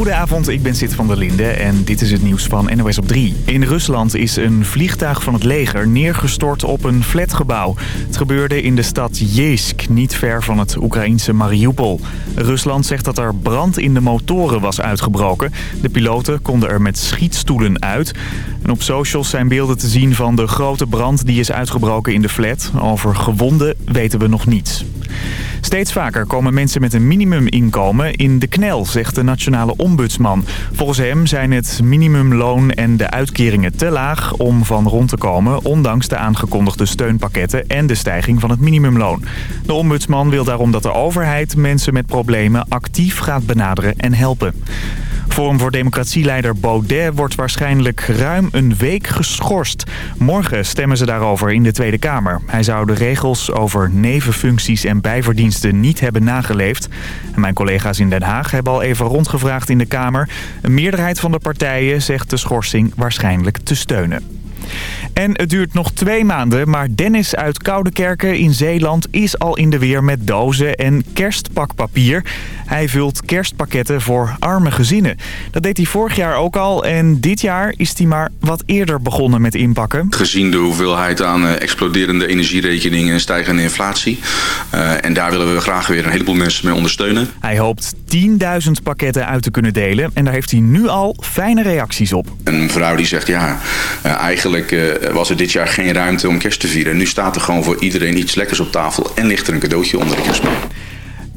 Goedenavond, ik ben Sid van der Linde en dit is het nieuws van NOS op 3. In Rusland is een vliegtuig van het leger neergestort op een flatgebouw. Het gebeurde in de stad Jesk, niet ver van het Oekraïense Mariupol. Rusland zegt dat er brand in de motoren was uitgebroken. De piloten konden er met schietstoelen uit. En op socials zijn beelden te zien van de grote brand die is uitgebroken in de flat. Over gewonden weten we nog niets. Steeds vaker komen mensen met een minimuminkomen in de knel, zegt de nationale ombudsman. Volgens hem zijn het minimumloon en de uitkeringen te laag om van rond te komen... ondanks de aangekondigde steunpakketten en de stijging van het minimumloon. De ombudsman wil daarom dat de overheid mensen met problemen actief gaat benaderen en helpen. Forum voor Democratieleider Baudet wordt waarschijnlijk ruim een week geschorst. Morgen stemmen ze daarover in de Tweede Kamer. Hij zou de regels over nevenfuncties en bijverdiensten niet hebben nageleefd. En mijn collega's in Den Haag hebben al even rondgevraagd in de Kamer. Een meerderheid van de partijen zegt de schorsing waarschijnlijk te steunen. En het duurt nog twee maanden, maar Dennis uit Koudekerken in Zeeland is al in de weer met dozen en kerstpakpapier. Hij vult kerstpakketten voor arme gezinnen. Dat deed hij vorig jaar ook al en dit jaar is hij maar wat eerder begonnen met inpakken. Gezien de hoeveelheid aan eh, exploderende energierekeningen en stijgende inflatie. Uh, en daar willen we graag weer een heleboel mensen mee ondersteunen. Hij hoopt 10.000 pakketten uit te kunnen delen en daar heeft hij nu al fijne reacties op. Een mevrouw die zegt ja, uh, eigenlijk was er dit jaar geen ruimte om kerst te vieren. Nu staat er gewoon voor iedereen iets lekkers op tafel en ligt er een cadeautje onder de kerstboom.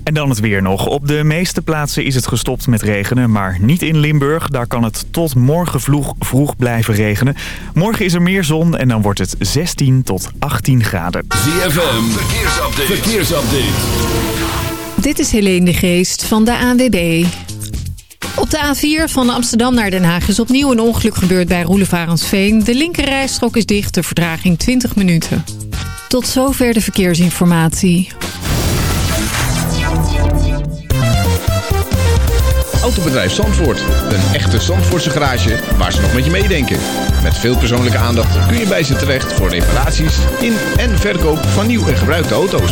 En dan het weer nog. Op de meeste plaatsen is het gestopt met regenen, maar niet in Limburg. Daar kan het tot morgen vroeg, vroeg blijven regenen. Morgen is er meer zon en dan wordt het 16 tot 18 graden. ZFM, verkeersupdate. verkeersupdate. Dit is Helene de Geest van de ANWB. Op de A4 van Amsterdam naar Den Haag is opnieuw een ongeluk gebeurd bij Roelevarensveen. De linkerrijstrook is dicht, de vertraging 20 minuten. Tot zover de verkeersinformatie. Autobedrijf Zandvoort. Een echte Zandvoortse garage waar ze nog met je meedenken. Met veel persoonlijke aandacht kun je bij ze terecht voor reparaties in en verkoop van nieuw en gebruikte auto's.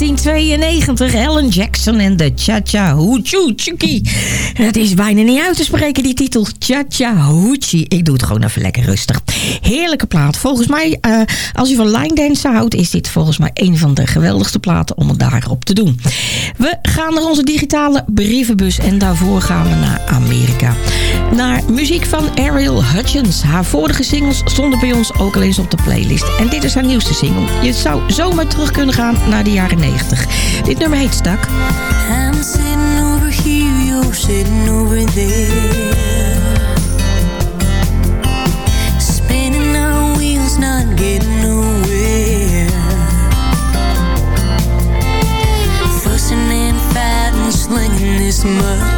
1992. Helen Jackson en de Cha-Cha Hoochie. Het is bijna niet uit te spreken, die titel. Cha-Cha Hoochie. Ik doe het gewoon even lekker rustig. Heerlijke plaat. Volgens mij, eh, als u van line dansen houdt... is dit volgens mij een van de geweldigste platen om het daarop te doen. We gaan naar onze digitale brievenbus. En daarvoor gaan we naar Amerika. Naar muziek van Ariel Hutchins. Haar vorige singles stonden bij ons ook al eens op de playlist. En dit is haar nieuwste single. Je zou zomaar terug kunnen gaan naar de jaren 90. Dit nummer heet Stak. I'm sitting over here, you're sitting over there. Slinging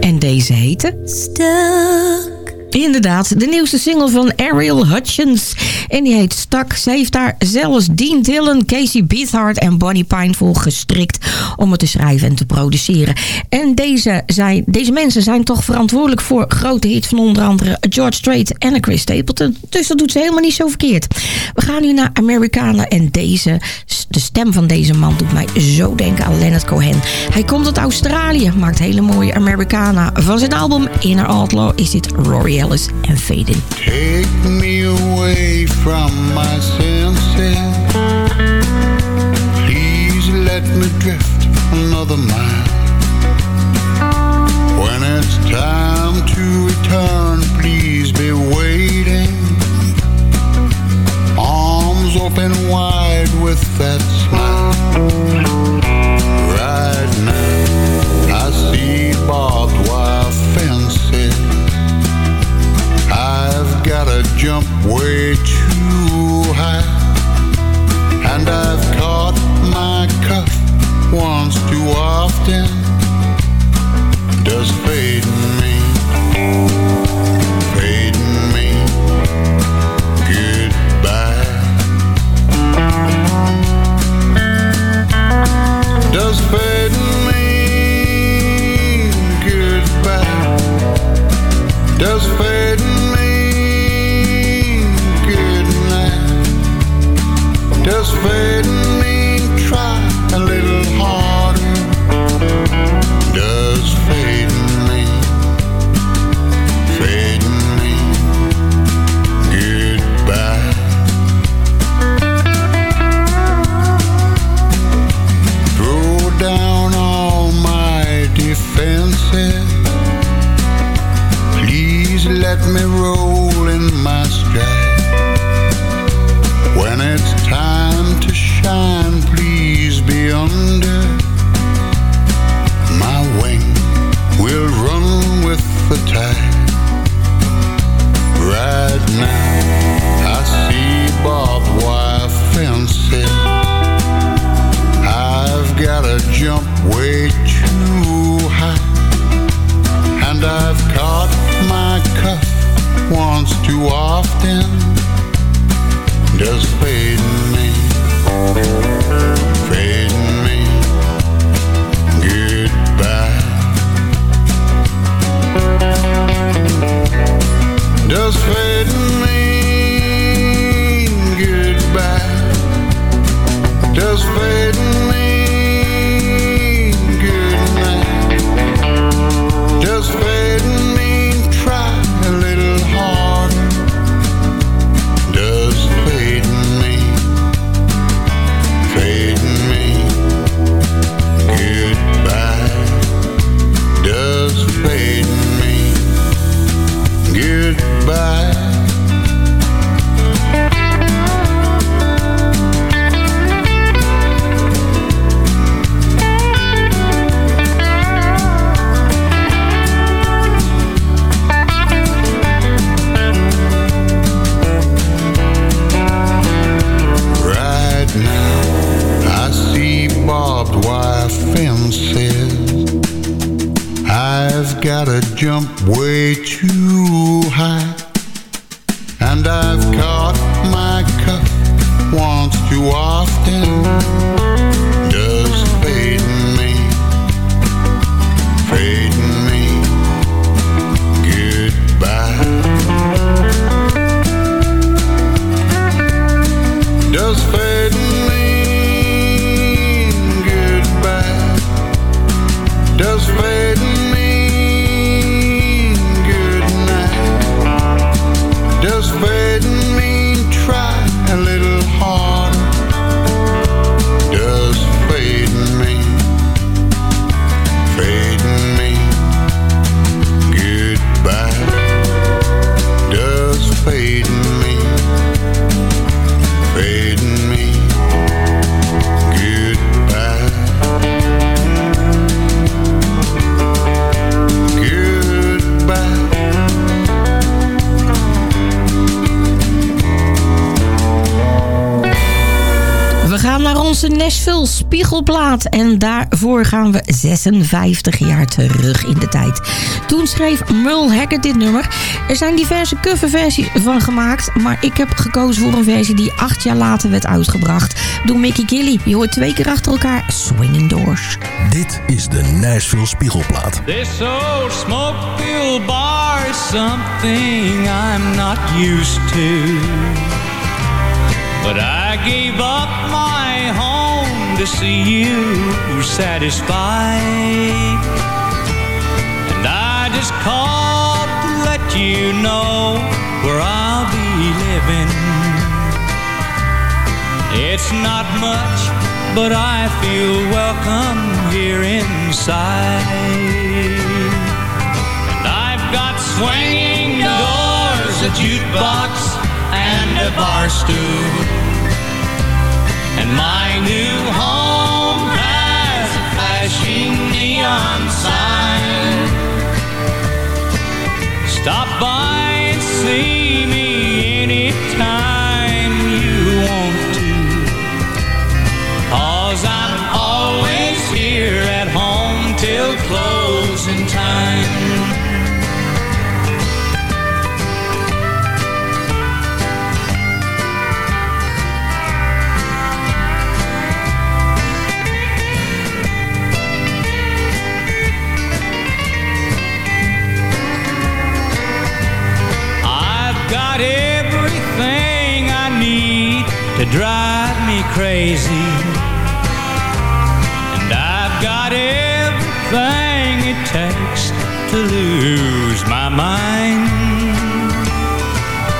En deze heette... Stuck. Inderdaad, de nieuwste single van Ariel Hutchins. En die heet Stak. Ze heeft daar zelfs Dean Dillon, Casey Beathard en Bonnie Pine voor gestrikt... om het te schrijven en te produceren. En deze, zijn, deze mensen zijn toch verantwoordelijk voor grote hits... van onder andere George Strait en Chris Stapleton. Dus dat doet ze helemaal niet zo verkeerd. We gaan nu naar Americana en deze... de stem van deze man doet mij zo denken aan Leonard Cohen. Hij komt uit Australië, maakt hele mooie Americana. Van zijn album Inner Outlaw is dit Rory Ellis en Fading. Take me away from my senses. Please let me drift another mile. When it's time to return, please be waiting. Arms open wide with that smile. Right now, I see barbed wire fences. I've gotta jump way too barbed wire fences. I've gotta jump way too Spiegelplaat. En daarvoor gaan we 56 jaar terug in de tijd. Toen schreef Merle Haggard dit nummer. Er zijn diverse coverversies van gemaakt. Maar ik heb gekozen voor een versie die acht jaar later werd uitgebracht. Door Mickey Gilly. Je hoort twee keer achter elkaar Swinging Doors. Dit is de Nashville Spiegelplaat. This old smoke-filled bar is something I'm not used to. But I gave up to see you satisfied. And I just called to let you know where I'll be living. It's not much, but I feel welcome here inside. And I've got swinging doors, a jukebox, and a bar stool. And my new home has a flashing neon sign. Stop by and see me crazy. And I've got everything it takes to lose my mind.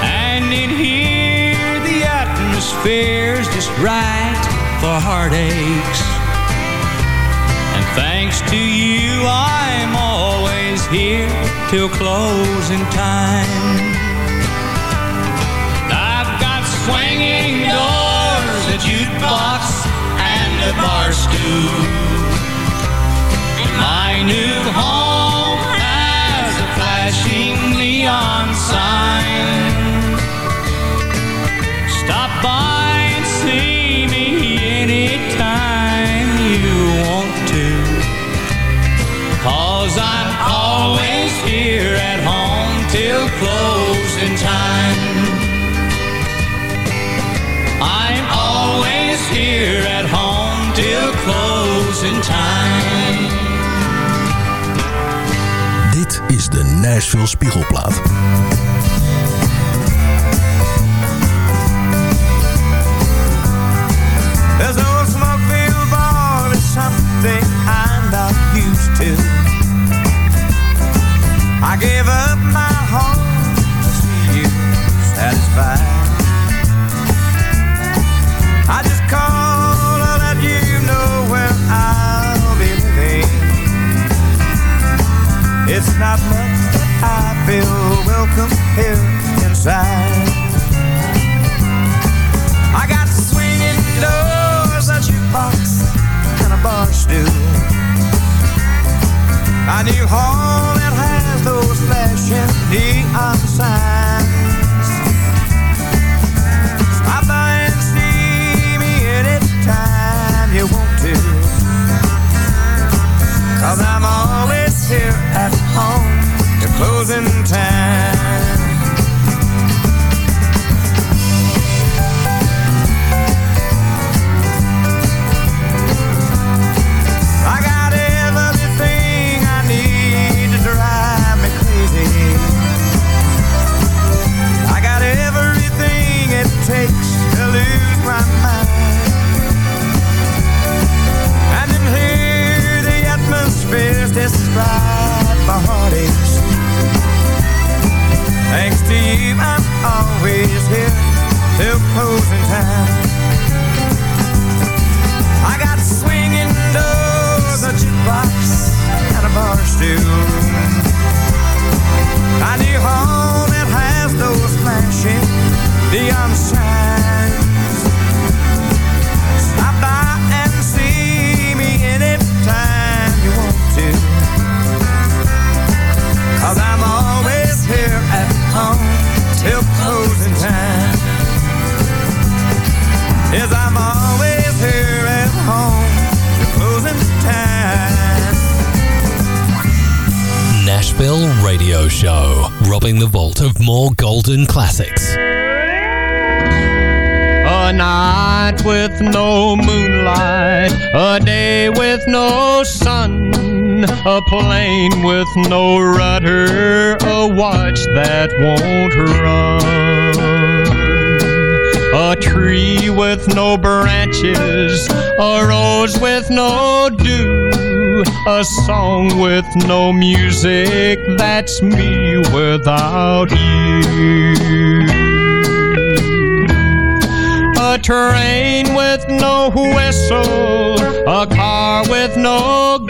And in here, the atmosphere's just right for heartaches. And thanks to you, I'm always here till closing time. Jukebox, and a bar stool. My new home has a flashing neon sign. Time. Dit is de Nashville Spiegelplaat. There's no smoke-filled bar, it's something I'm not used to. I gave up not much I feel welcome here inside. I got swinging doors, a jukebox, and a bar stool. A new home that has those flashing neon signs. Stop by and see me anytime you want to. Cause I'm always here at home till closing time. Heartaches. Thanks to you, I'm always here till closing time. I got swinging doors, a jukebox, and a bar stool. A new home Yes, I'm always here at home till closing time. Nashville Radio Show, robbing the vault of more golden classics. A night with no moonlight, a day with no sun, a plane with no rudder, a watch that won't run. A tree with no branches, a rose with no dew, a song with no music, that's me without you. A train with no whistle, a car with no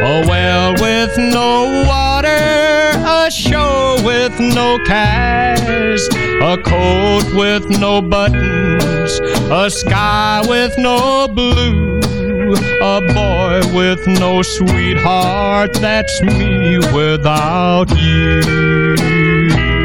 a well with no water, a show with no cast, a coat with no buttons, a sky with no blue, a boy with no sweetheart, that's me without you.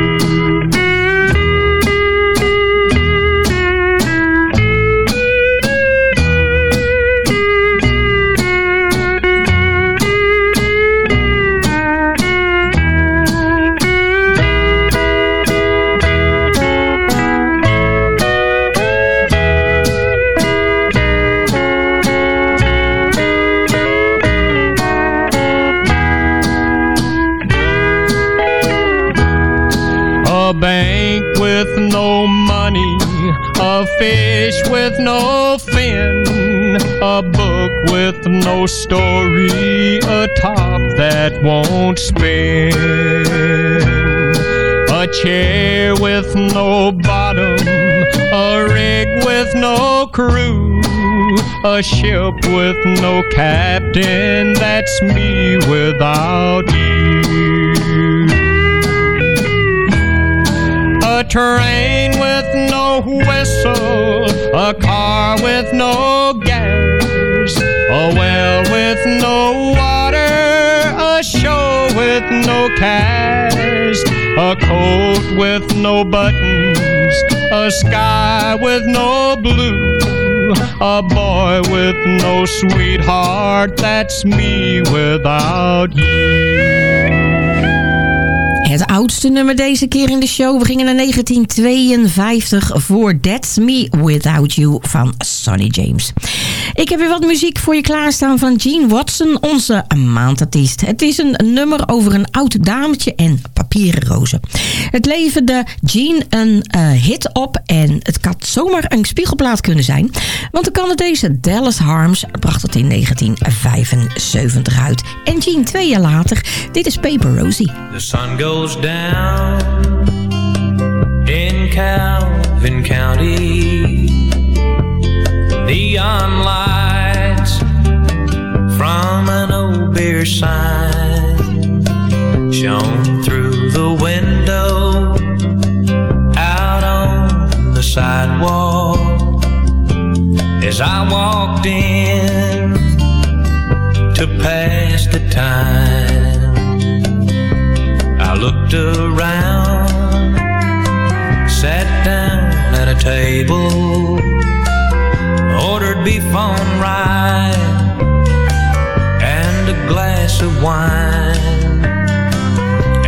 No story, a top that won't spin, a chair with no bottom, a rig with no crew, a ship with no captain, that's me without you. A train with no whistle, a car with no no water, a show with no cast, a coat with no buttons, a sky with no blue, a boy with no sweetheart, that's me without you. Het oudste nummer deze keer in de show. We gingen naar 1952 voor That's Me Without You van Sonny James. Ik heb weer wat muziek voor je klaarstaan van Gene Watson, onze maandartiest. Het is een nummer over een oud dametje en papieren rozen. Het leverde Gene een eh, hit op en het had zomaar een spiegelplaat kunnen zijn. Want de Canadese Dallas Harms bracht het in 1975 uit. En Gene twee jaar later, dit is Paper Rosie. The sun goes down in Calvin County. Neon lights from an old beer sign shone through the window out on the sidewalk as I walked in to pass the time. I looked around, sat down at a table, beef on rye and a glass of wine.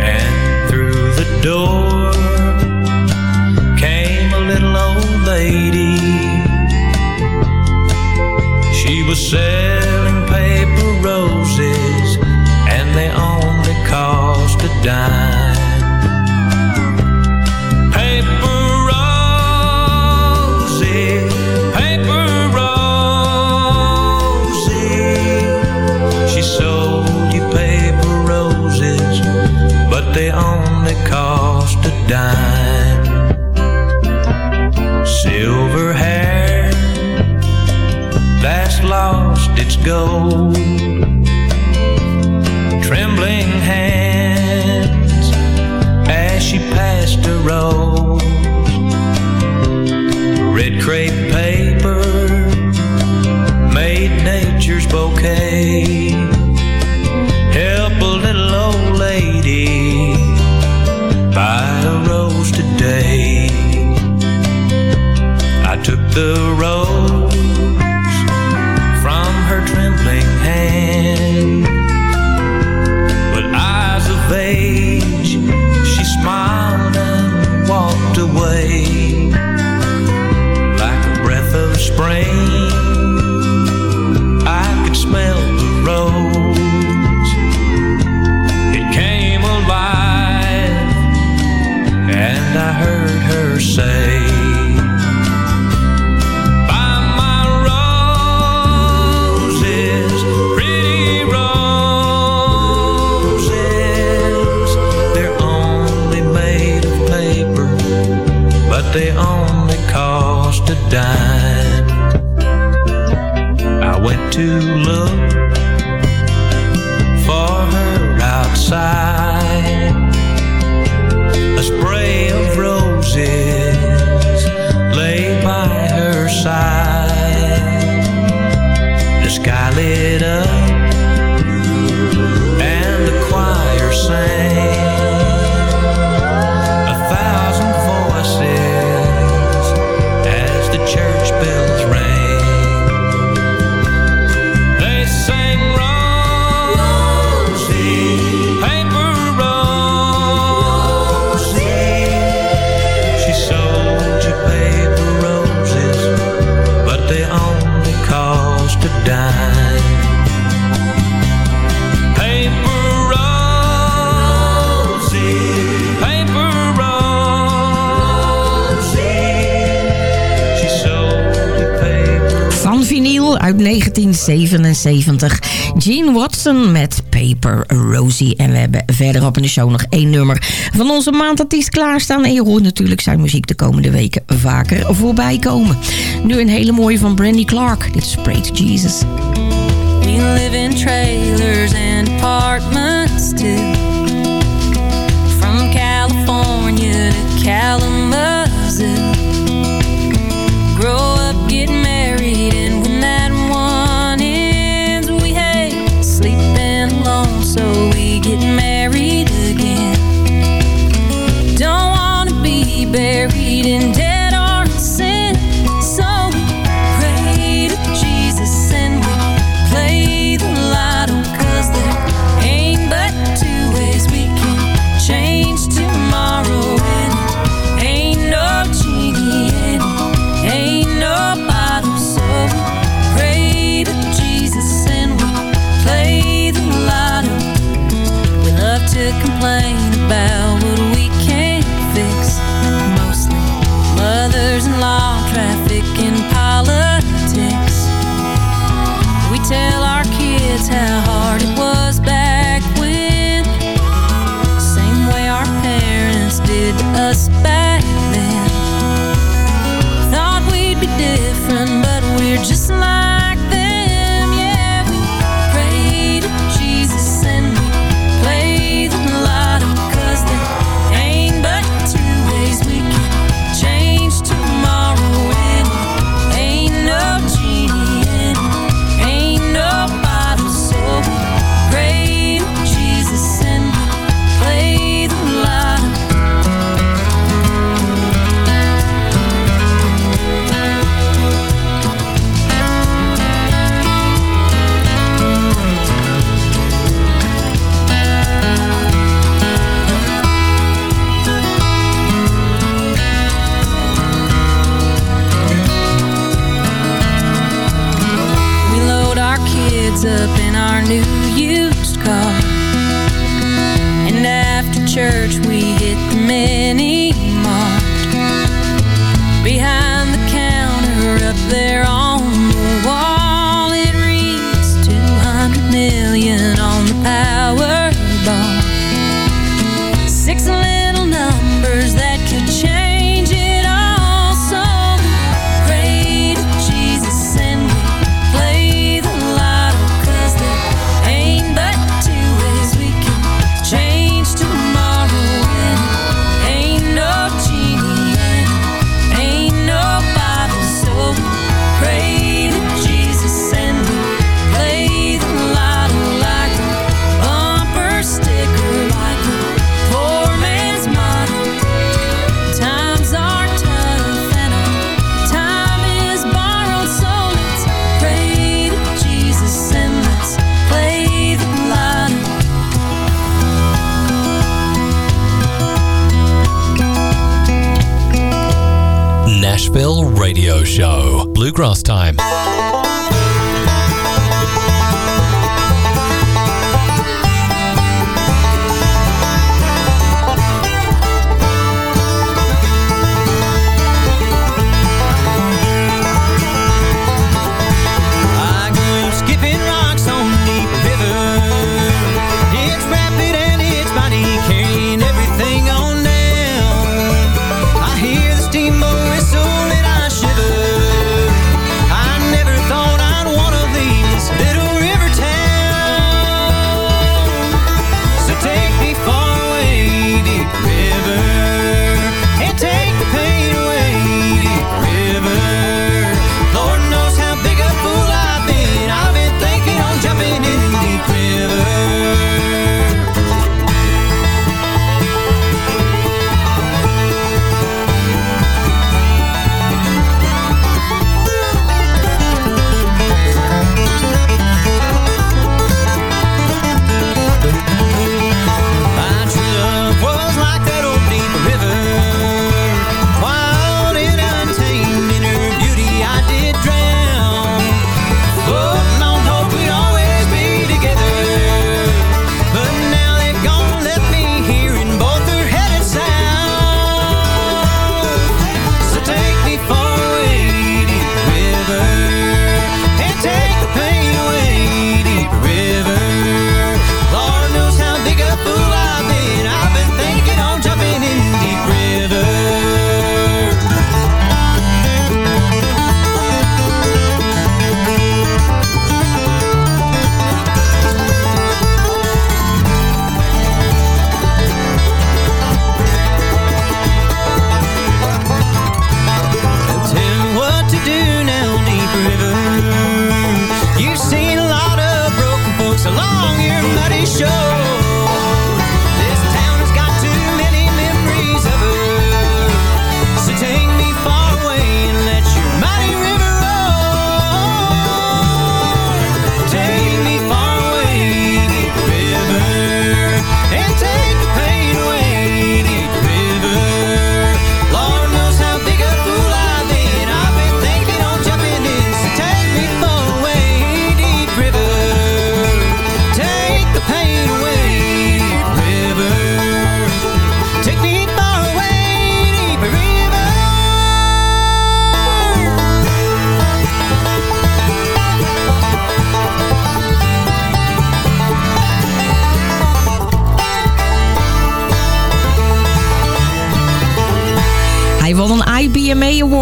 And through the door came a little old lady. She was selling its gold. Trembling hands as she passed a rose. Red crepe paper made nature's bouquet. Help a little old lady buy a rose today. I took the 70. Gene Watson met Paper Rosie. En we hebben verderop in de show nog één nummer van onze maandartiest klaarstaan. En je hoort natuurlijk zijn muziek de komende weken vaker voorbij komen. Nu een hele mooie van Brandy Clark. Dit is Pray to Jesus. We live in trailers and apartments too. From California to California.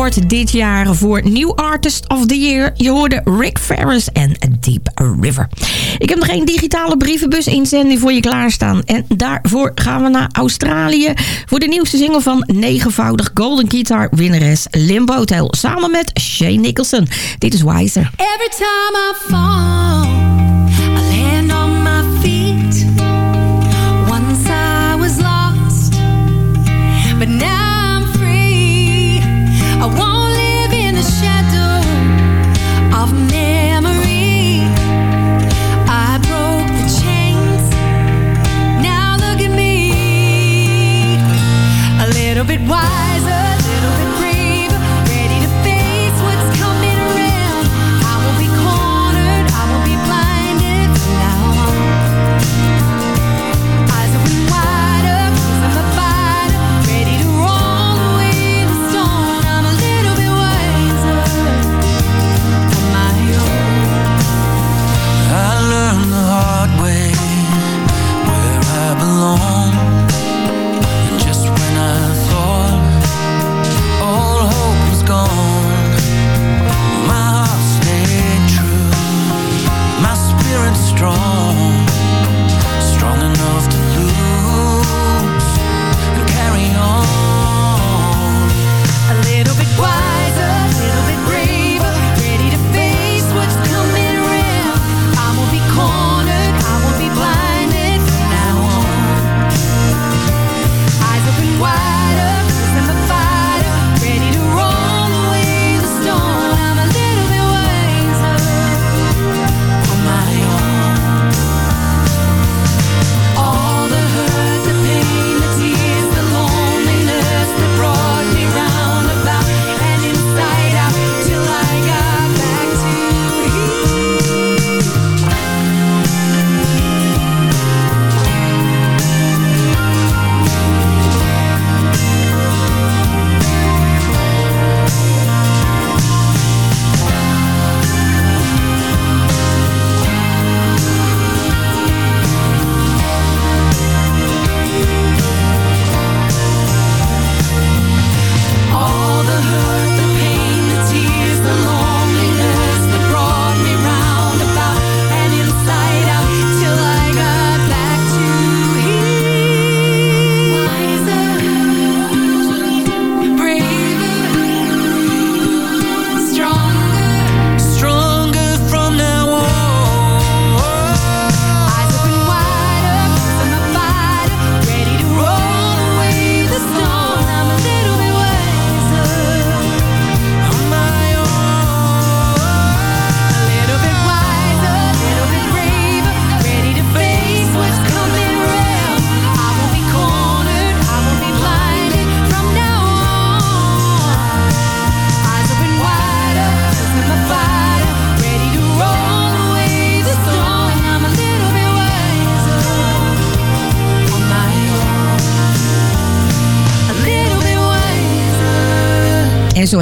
Award dit jaar voor New Artist of the Year. Je hoorde Rick Ferris en Deep River. Ik heb nog één digitale brievenbus inzending voor je klaarstaan. En daarvoor gaan we naar Australië voor de nieuwste single van negenvoudig Golden Guitar winnares Limbo Hotel. Samen met Shane Nicholson. Dit is Wiser. Every time I fall,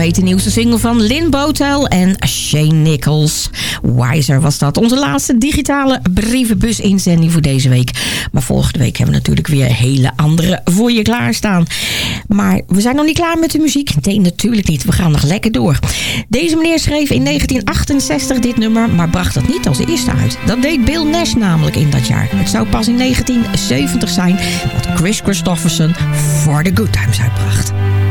heet de nieuwste single van Lynn Botel en Shane Nichols. Wiser was dat. Onze laatste digitale brievenbus inzending voor deze week. Maar volgende week hebben we natuurlijk weer hele andere voor je klaarstaan. Maar we zijn nog niet klaar met de muziek. Nee, natuurlijk niet. We gaan nog lekker door. Deze meneer schreef in 1968 dit nummer, maar bracht het niet als eerste uit. Dat deed Bill Nash namelijk in dat jaar. Het zou pas in 1970 zijn dat Chris Christofferson For The Good Times uitbracht.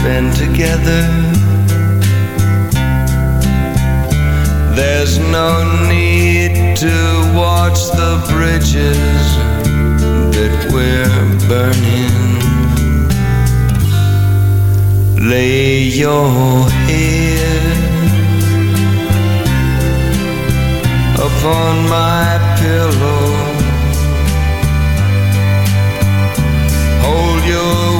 spend together. There's no need to watch the bridges that we're burning. Lay your head upon my pillow. Hold your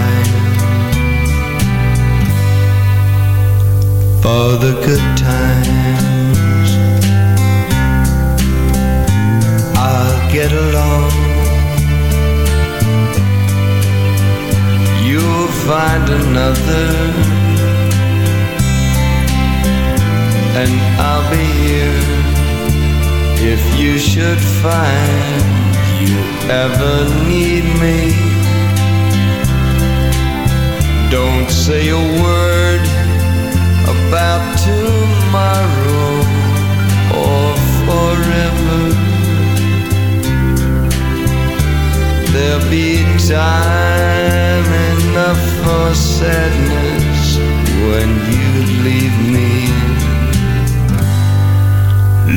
For the good times, I'll get along. You'll find another, and I'll be here if you should find you ever need me. Don't say a word about tomorrow or forever. There'll be time enough for sadness when you leave me.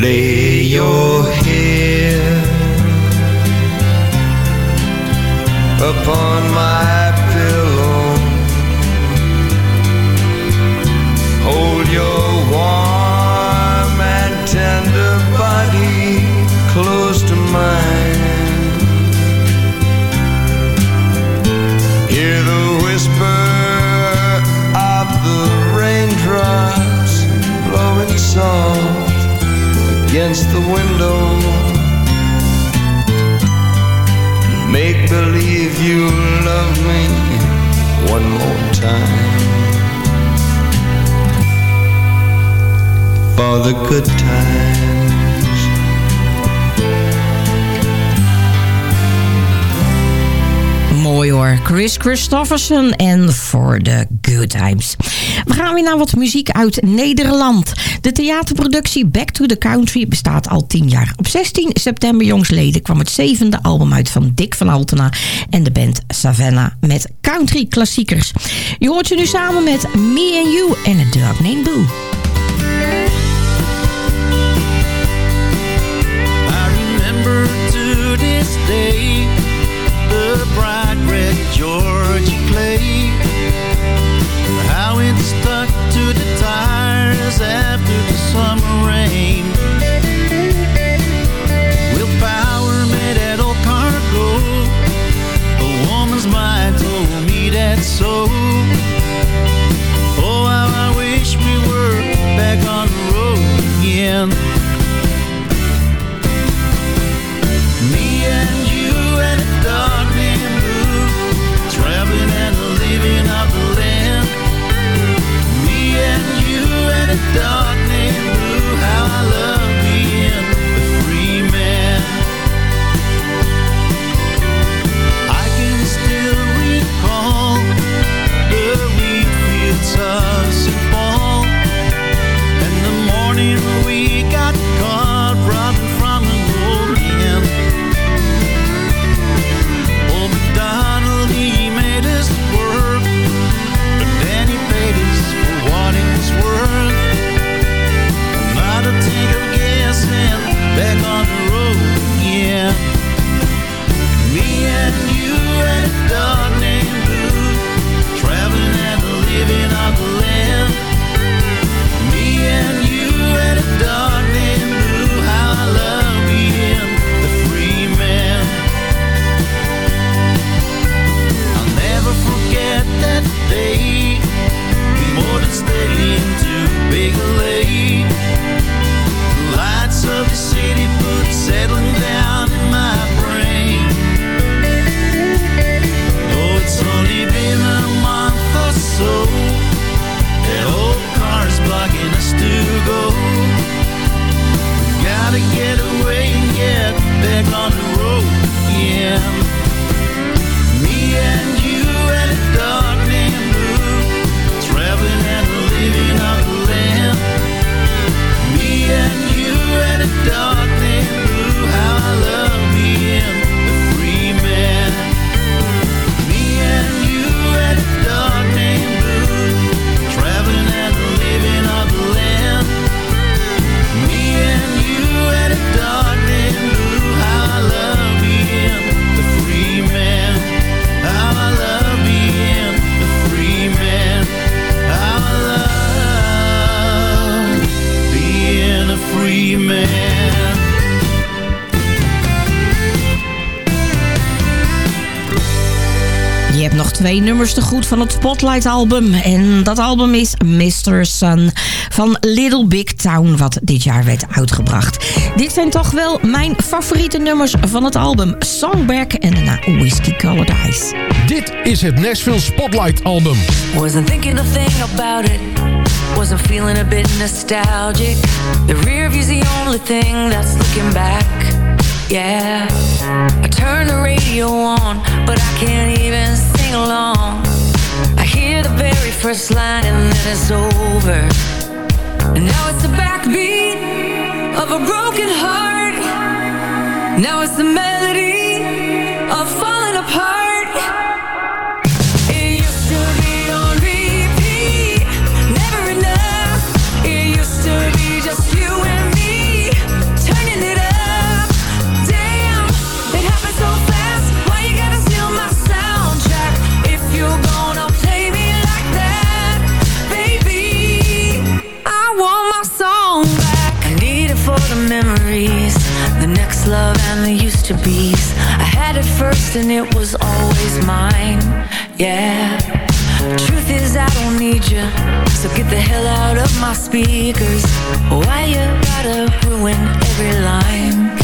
Lay your head upon my your warm and tender body close to mine. Hear the whisper of the raindrops blowing soft against the window. Make believe you love me one more time. For the good times. Mooi hoor. Chris Christofferson en For the Good Times. We gaan weer naar wat muziek uit Nederland. De theaterproductie Back to the Country bestaat al 10 jaar. Op 16 september jongsleden kwam het zevende album uit van Dick van Altena en de band Savannah met country klassiekers. Je hoort ze nu samen met Me and You en A Dog Named Boo. and goed van het Spotlight album. En dat album is Mr. Sun van Little Big Town, wat dit jaar werd uitgebracht. Dit zijn toch wel mijn favoriete nummers van het album. Songback en daarna Whiskey Colored Dit is het Nashville Spotlight album. Wasn't thinking a thing about it. Feeling a bit nostalgic. The the only thing that's looking back. Yeah, I the radio on, but I can't even along. I hear the very first line and then it's over. And Now it's the backbeat of a broken heart. Now it's the melody of falling apart. love and the used to be's. I had it first and it was always mine, yeah. Truth is I don't need you So get the hell out of my speakers. Why you gotta ruin every line?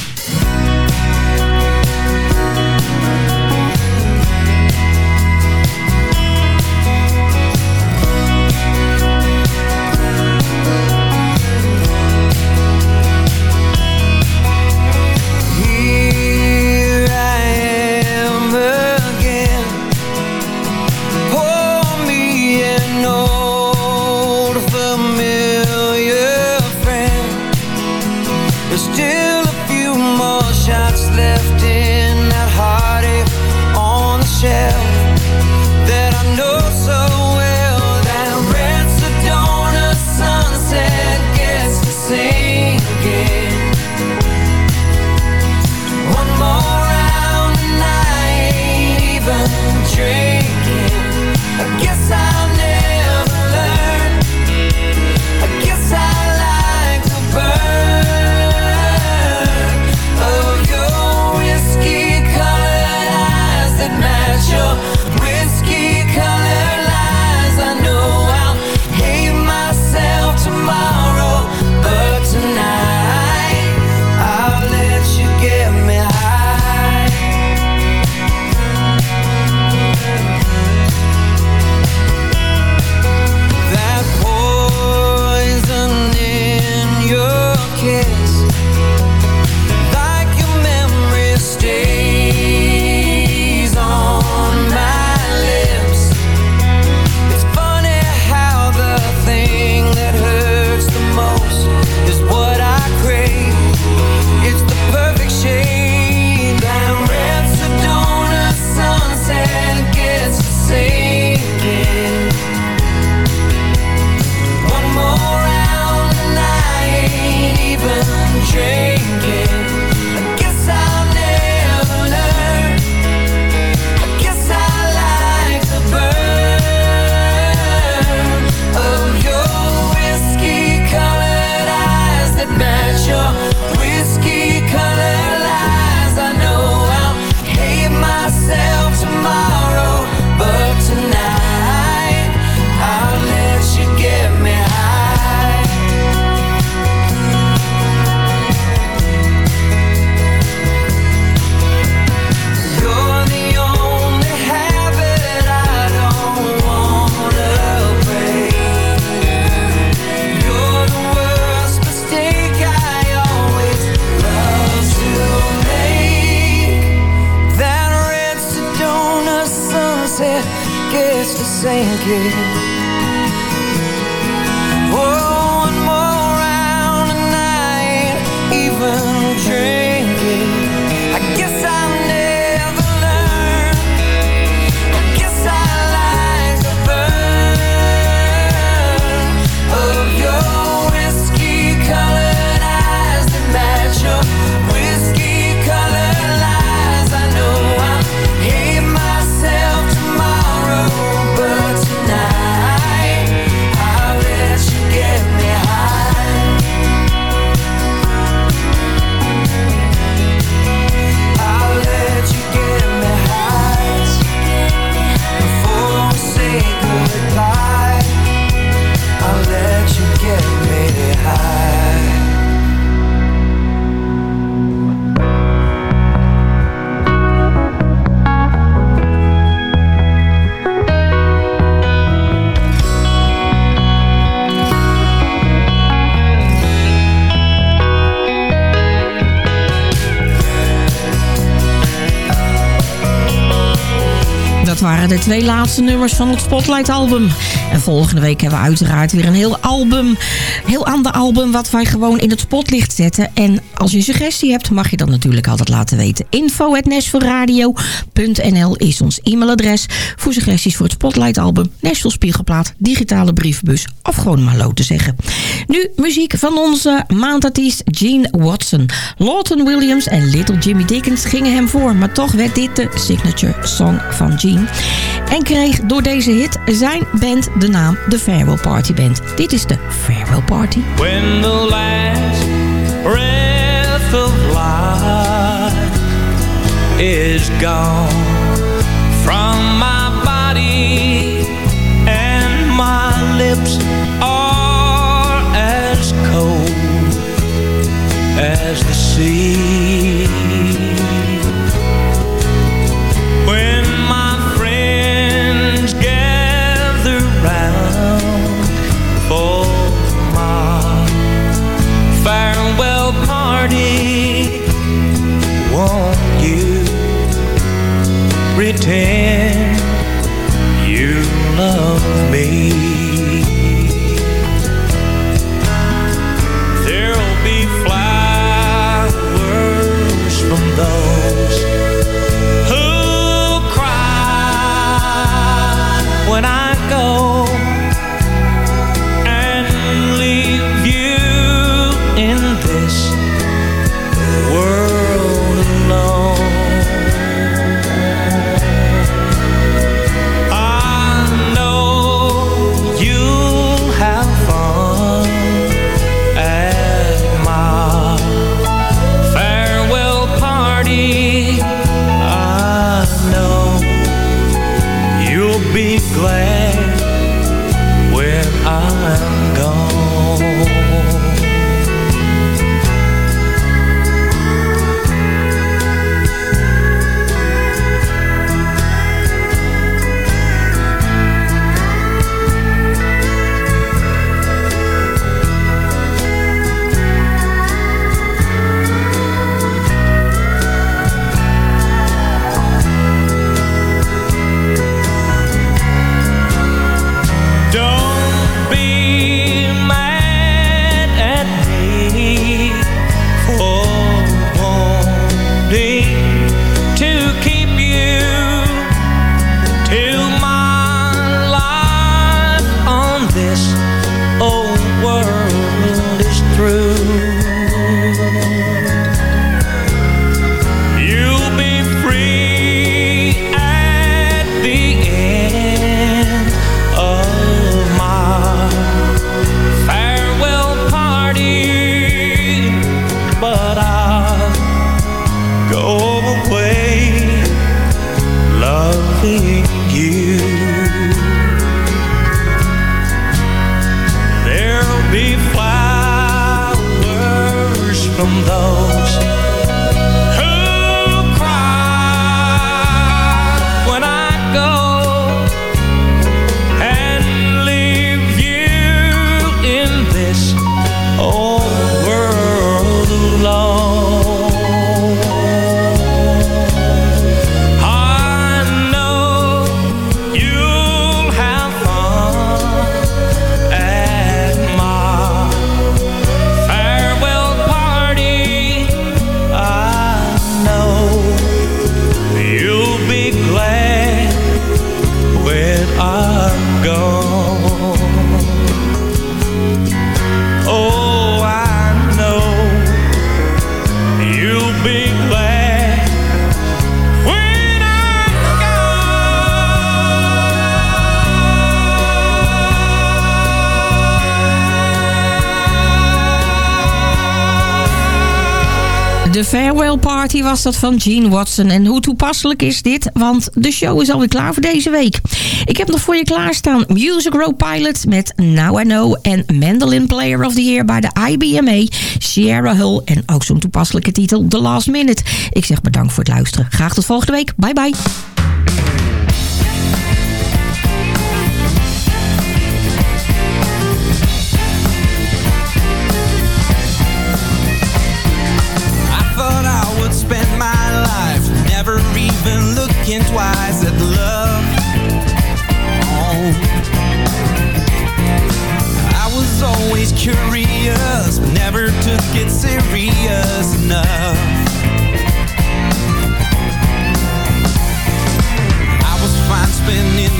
给 laatste nummers van het Spotlight album. En volgende week hebben we uiteraard weer een heel album. Heel ander album wat wij gewoon in het spotlicht zetten. En als je suggestie hebt, mag je dat natuurlijk altijd laten weten. info.nashvilleradio.nl is ons e-mailadres voor suggesties voor het Spotlight album. Nashville Spiegelplaat, digitale brievenbus of gewoon maar te zeggen. Nu muziek van onze maandartiest Gene Watson. Lawton Williams en Little Jimmy Dickens gingen hem voor. Maar toch werd dit de signature song van Gene. En kreeg door deze hit zijn band de naam de Farewell Party Band. Dit is de Farewell Party. When the last breath of life is gone from my body and my lips are as cold as the sea. Pretend you love me? De farewell party was dat van Gene Watson. En hoe toepasselijk is dit? Want de show is alweer klaar voor deze week. Ik heb nog voor je klaarstaan Music Row Pilot met Now I Know... en Mandolin Player of the Year bij de IBMA, Sierra Hull... en ook zo'n toepasselijke titel, The Last Minute. Ik zeg bedankt voor het luisteren. Graag tot volgende week. Bye bye.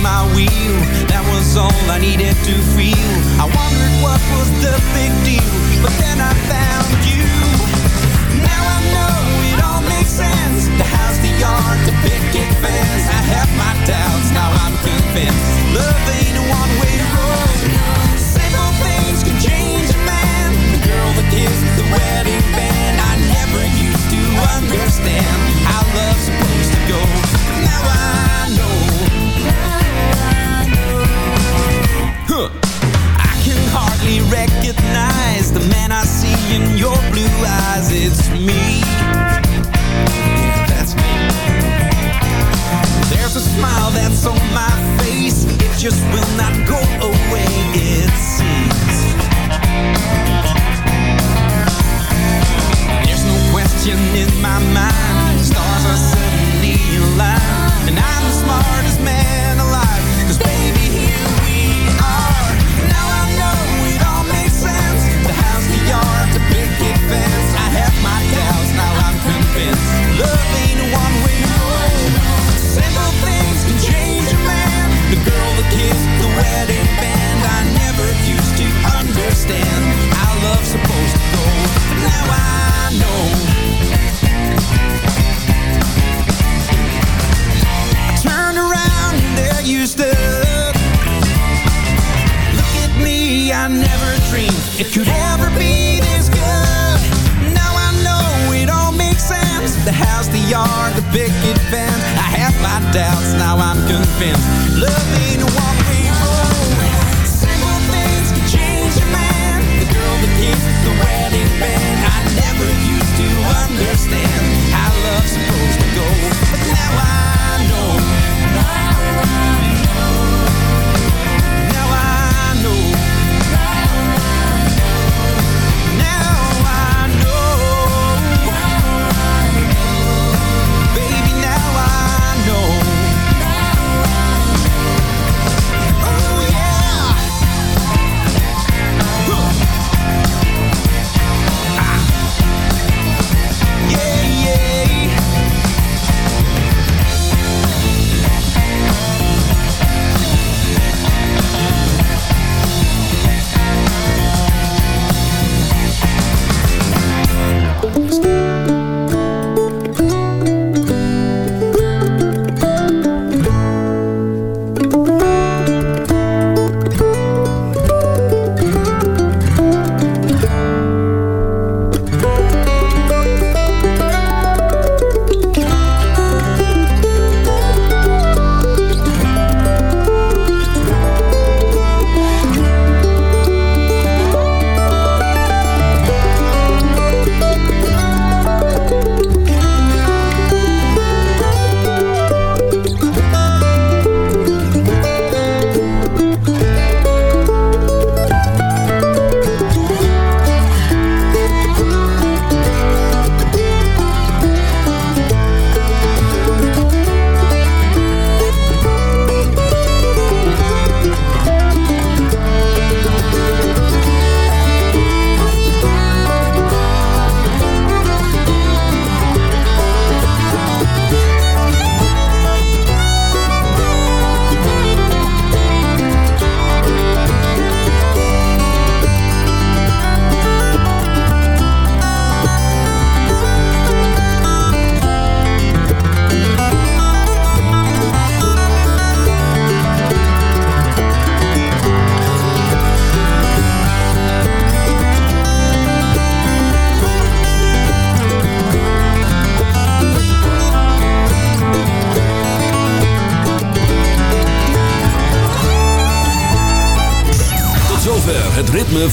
My wheel, that was all I needed to feel. I wondered what was the big deal, but then I found you. Now I know it all makes sense. The house, the yard, the picket fence. I have my doubts, now I'm convinced. Love ain't a one-way road. Simple things can change a man. The girl that kissed the wedding band. I never used to understand how love's eyes.